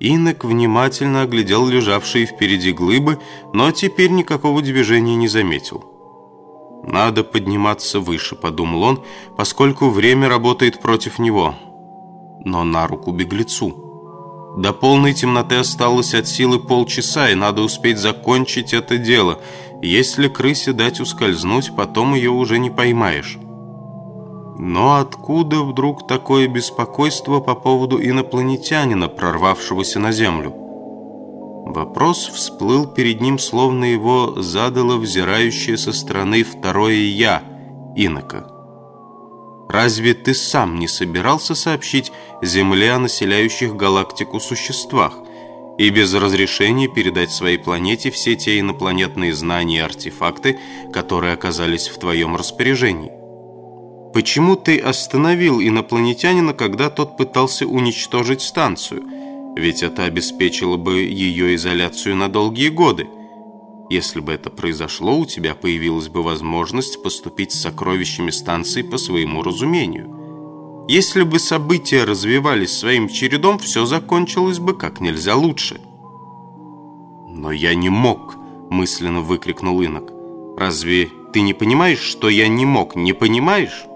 Инок внимательно оглядел лежавшие впереди глыбы, но теперь никакого движения не заметил. «Надо подниматься выше», — подумал он, поскольку время работает против него. Но на руку беглецу. До полной темноты осталось от силы полчаса, и надо успеть закончить это дело. Если крысе дать ускользнуть, потом ее уже не поймаешь. Но откуда вдруг такое беспокойство по поводу инопланетянина, прорвавшегося на Землю? Вопрос всплыл перед ним, словно его задало взирающее со стороны второе «я» инока. Разве ты сам не собирался сообщить Земле о населяющих галактику существах и без разрешения передать своей планете все те инопланетные знания и артефакты, которые оказались в твоем распоряжении? Почему ты остановил инопланетянина, когда тот пытался уничтожить станцию? Ведь это обеспечило бы ее изоляцию на долгие годы. Если бы это произошло, у тебя появилась бы возможность поступить с сокровищами станции по своему разумению. Если бы события развивались своим чередом, все закончилось бы как нельзя лучше. «Но я не мог!» – мысленно выкрикнул инок. «Разве ты не понимаешь, что я не мог? Не понимаешь?»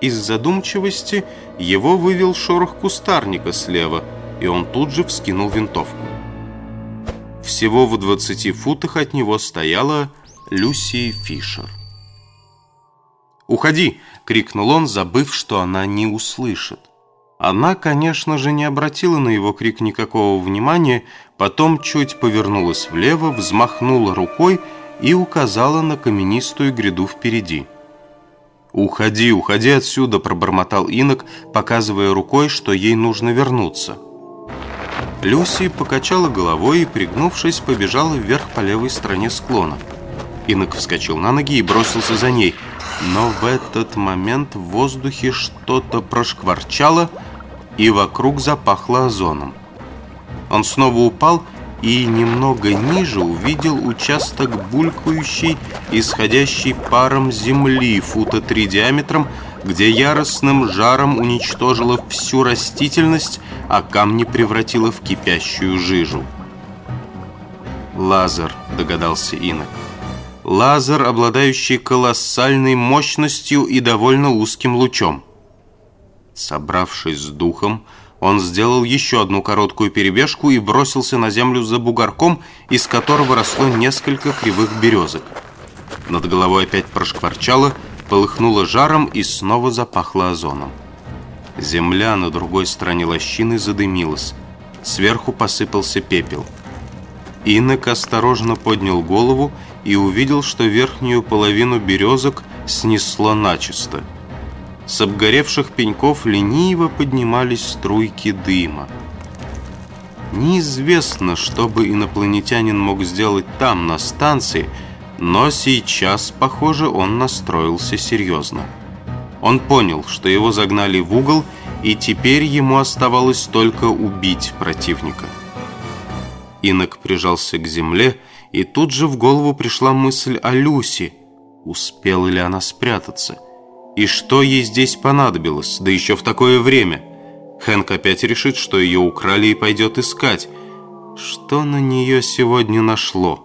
Из задумчивости его вывел шорох кустарника слева, и он тут же вскинул винтовку. Всего в 20 футах от него стояла Люси Фишер. «Уходи!» — крикнул он, забыв, что она не услышит. Она, конечно же, не обратила на его крик никакого внимания, потом чуть повернулась влево, взмахнула рукой и указала на каменистую гряду впереди. «Уходи, уходи отсюда!» – пробормотал инок, показывая рукой, что ей нужно вернуться. Люси покачала головой и, пригнувшись, побежала вверх по левой стороне склона. Инок вскочил на ноги и бросился за ней. Но в этот момент в воздухе что-то прошкварчало, и вокруг запахло озоном. Он снова упал и немного ниже увидел участок булькающей, исходящей паром земли фута три диаметром, где яростным жаром уничтожила всю растительность, а камни превратила в кипящую жижу. «Лазер», — догадался Инок. «Лазер, обладающий колоссальной мощностью и довольно узким лучом». Собравшись с духом, он сделал еще одну короткую перебежку и бросился на землю за бугорком, из которого росло несколько кривых березок. Над головой опять прошкварчало, полыхнуло жаром и снова запахло озоном. Земля на другой стороне лощины задымилась. Сверху посыпался пепел. Инок осторожно поднял голову и увидел, что верхнюю половину березок снесло начисто. С обгоревших пеньков лениво поднимались струйки дыма. Неизвестно, что бы инопланетянин мог сделать там, на станции, но сейчас, похоже, он настроился серьезно. Он понял, что его загнали в угол, и теперь ему оставалось только убить противника. Инок прижался к земле, и тут же в голову пришла мысль о Люси. Успела ли она спрятаться? И что ей здесь понадобилось, да еще в такое время? Хэнк опять решит, что ее украли и пойдет искать. Что на нее сегодня нашло?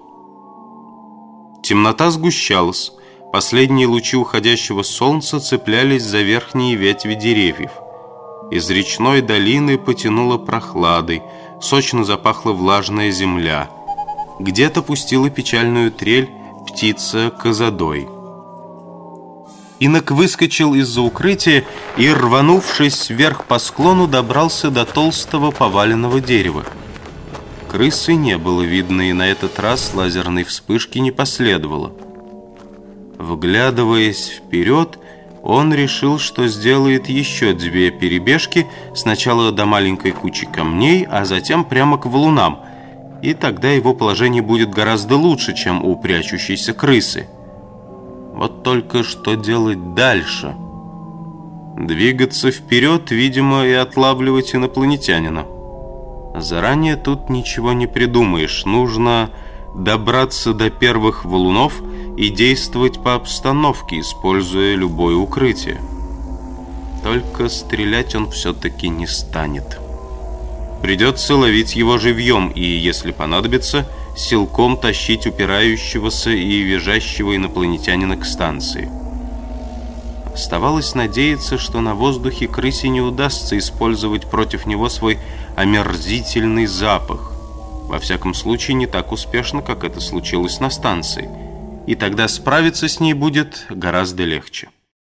Темнота сгущалась. Последние лучи уходящего солнца цеплялись за верхние ветви деревьев. Из речной долины потянуло прохладой, сочно запахла влажная земля. Где-то пустила печальную трель птица козадой. Инок выскочил из-за укрытия и, рванувшись вверх по склону, добрался до толстого поваленного дерева. Крысы не было видно, и на этот раз лазерной вспышки не последовало. Вглядываясь вперед, он решил, что сделает еще две перебежки, сначала до маленькой кучи камней, а затем прямо к валунам, и тогда его положение будет гораздо лучше, чем у прячущейся крысы. Вот только что делать дальше? Двигаться вперед, видимо, и отлавливать инопланетянина. Заранее тут ничего не придумаешь, нужно добраться до первых валунов и действовать по обстановке, используя любое укрытие. Только стрелять он все-таки не станет. Придется ловить его живьем и, если понадобится, силком тащить упирающегося и визжащего инопланетянина к станции. Оставалось надеяться, что на воздухе крысе не удастся использовать против него свой омерзительный запах. Во всяком случае, не так успешно, как это случилось на станции. И тогда справиться с ней будет гораздо легче.